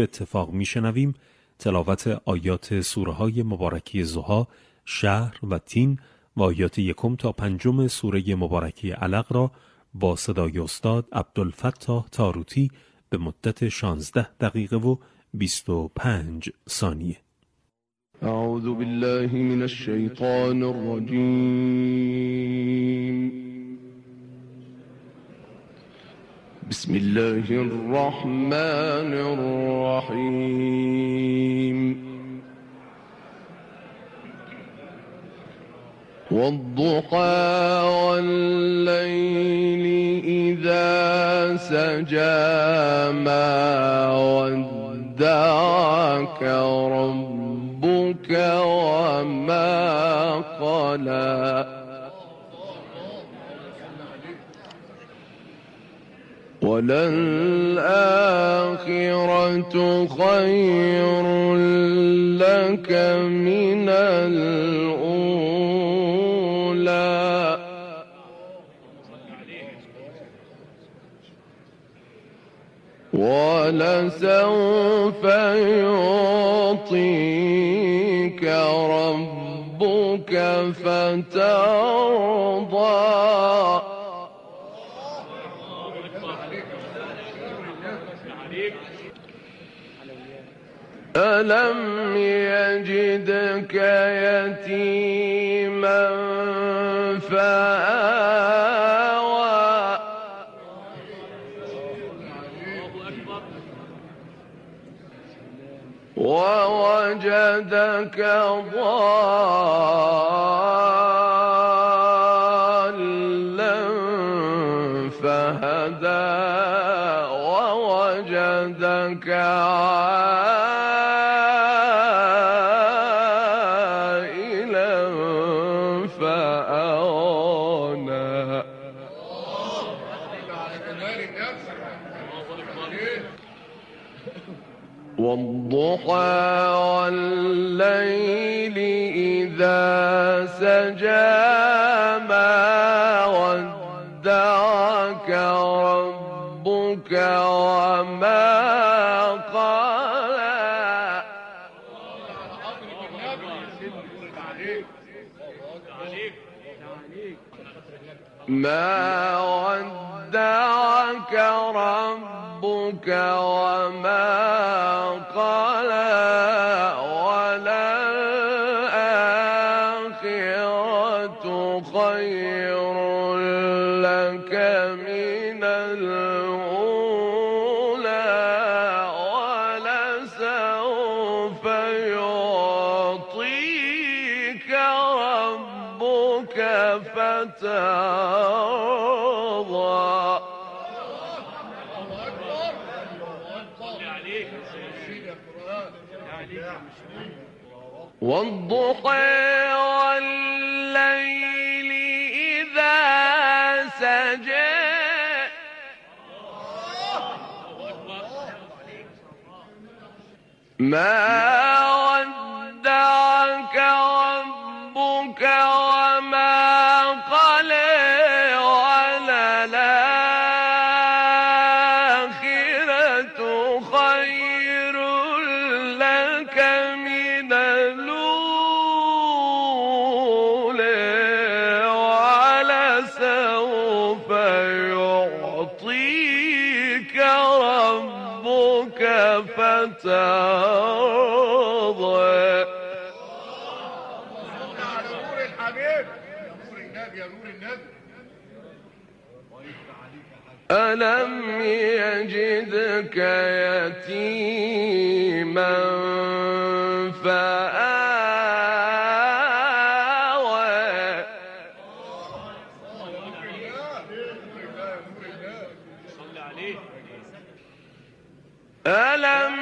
به اتفاق میشنویم. تلاوت آیات سوره های مبارکی زها، شهر و تین و آیات یکم تا پنجم سوره مبارکی علق را با صدای استاد عبدالفتاح تاروتی به مدت 16 دقیقه و 25 ثانیه. اعوذ بالله من الشیطان الرجیم. بسم الله الرحمن والضحى والليل إذا سجى ما ودعك ربك وما قلى. وللآخرة خير لك من ولسوف يعطيك ربك فترضى. ألم يجدك يتيما ووجدك ضالا فهدى ووجدك والضحى وما قلى ما ودعك ربك وما قلى فترضى والضحى والليل إذا سجى. ما نور النبي ألم يجدك يتيما فآوى ألم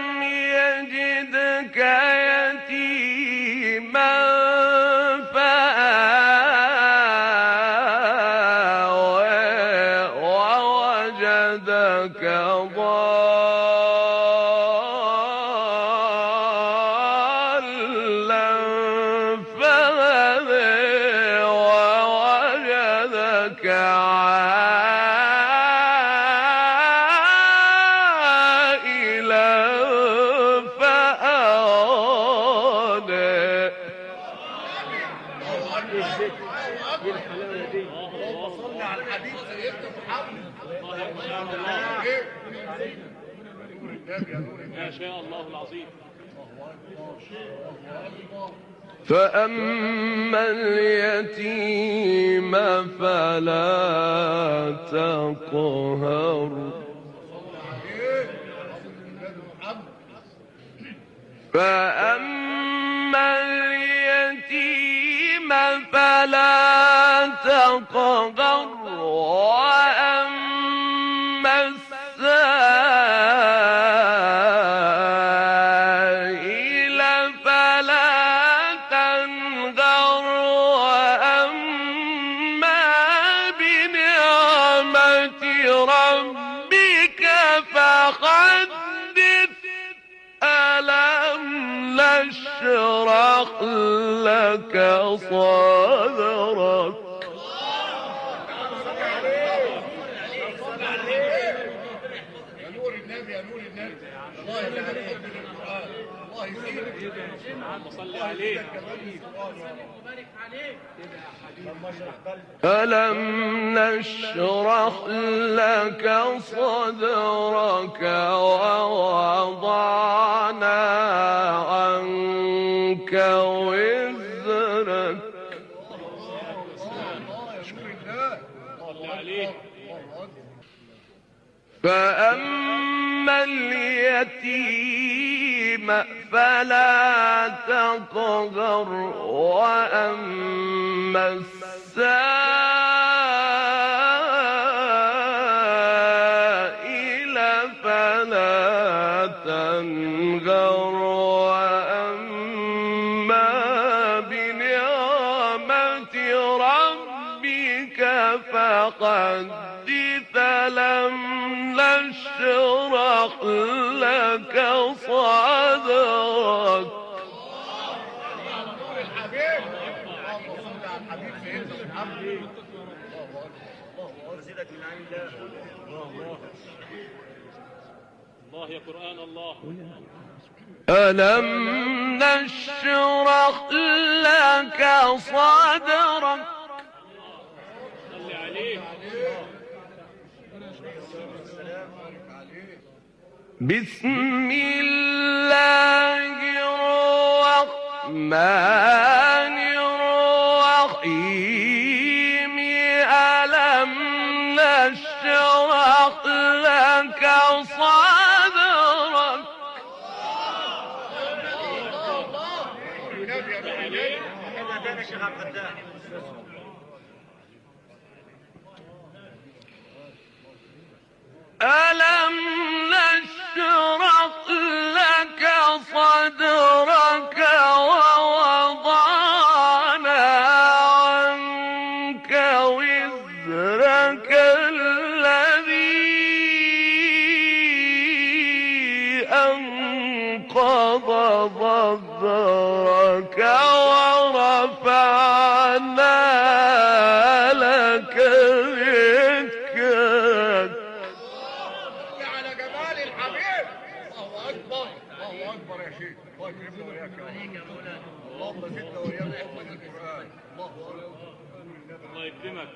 ما شاء الله العظيم فأما اليتيم فلا تقهر. فأما اليتيم فلا تقهر. بنعمة ربك فحدث ألم نشرح لك صدرك؟ الله ألم نشرح لك صدرك ووضعنا عنك وزرك؟ فأما اليتيم فلا تقهر وأما السائل الله يا قرآن الله. ألم نشرح لك صدرك؟ صل عليه. بسم الله الرحمن نشرح لك صدرك ألم نشرح لك صدرك ووضعنا عنك وزرك ظهرك ورفعنا لك ذكرك. على جمال الحبيب. الله أكبر الله أكبر يا شيخ. الله يكرمنا وياك يا اللهم زدنا حفظ الله الله يكرمك.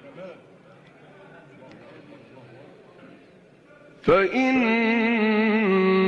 فإن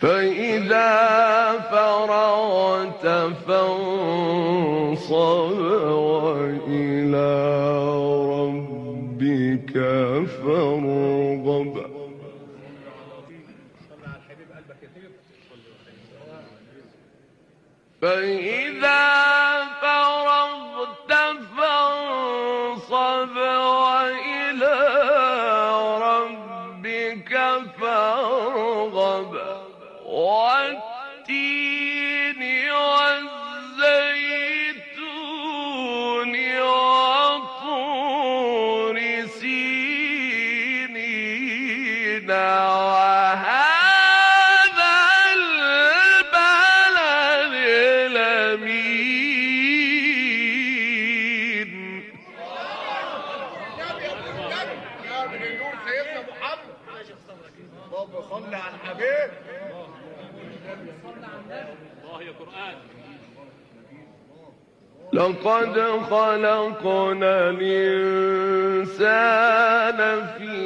فإذا فرغت فانصب وإلى ربك فارغب. فإذا من النور سيدنا محمد. طب صل على الحبيب. الله يا قران لقد خلقنا الإنسان في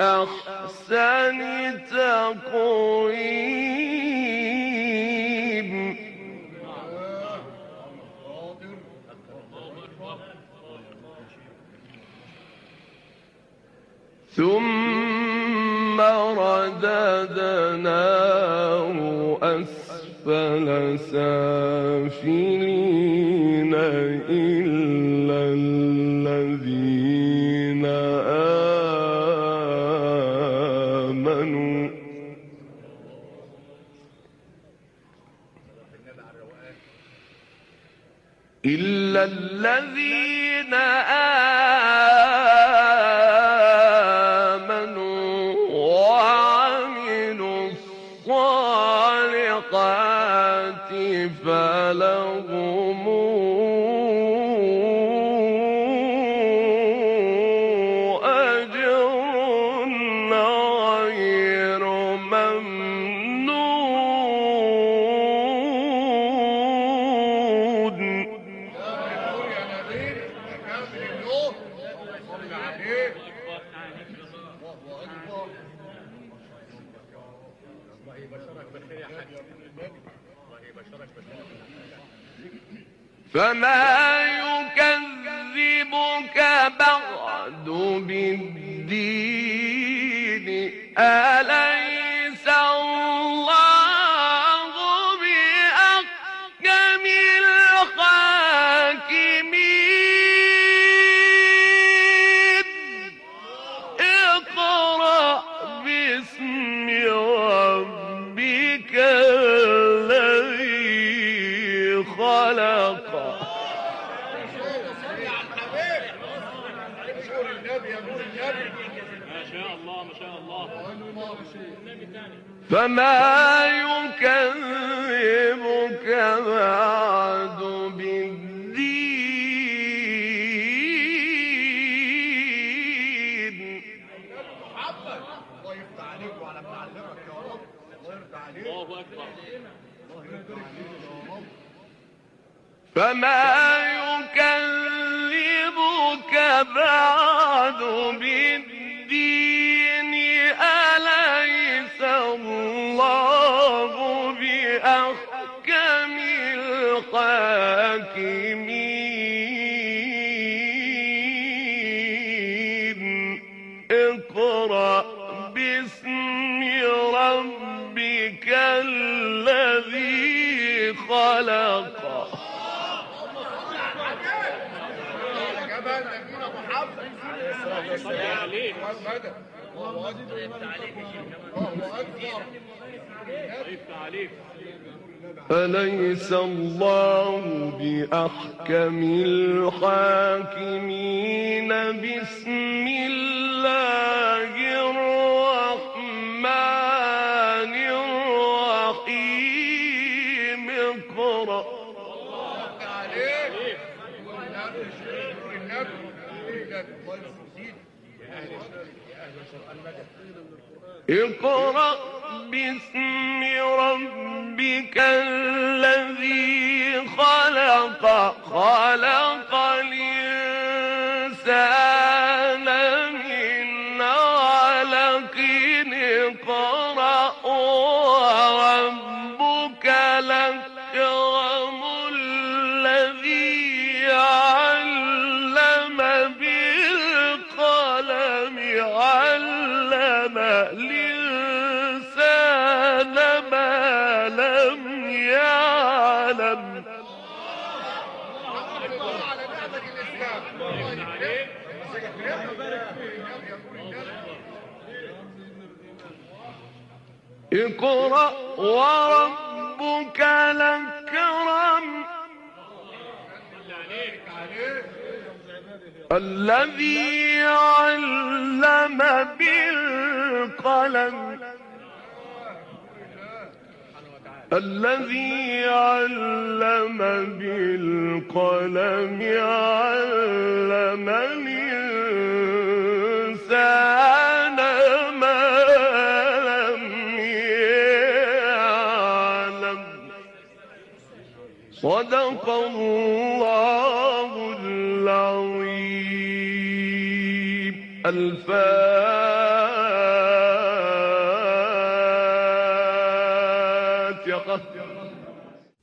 أحسن تقويم. ثم رددناه أسفل سافلين إلا الذين آمنوا. إلا الذين آمنوا. فلهم أجر غير ممنون. نور يا فما يكذبك بعد بالدين. أليس يبارك فيك يا رب فما يكذبك بعد بالدين. الحاكمين. اقرأ باسم ربك الذي خلق. أليس الله بأحكم الحاكمين بسم الله الرحمن الرحيم اقرأ. اقرأ باسم ربك الذي خلق خلق اقرأ وربك الأكرم. الذي علم بالقلم. الذي علم بالقلم. الفاتحة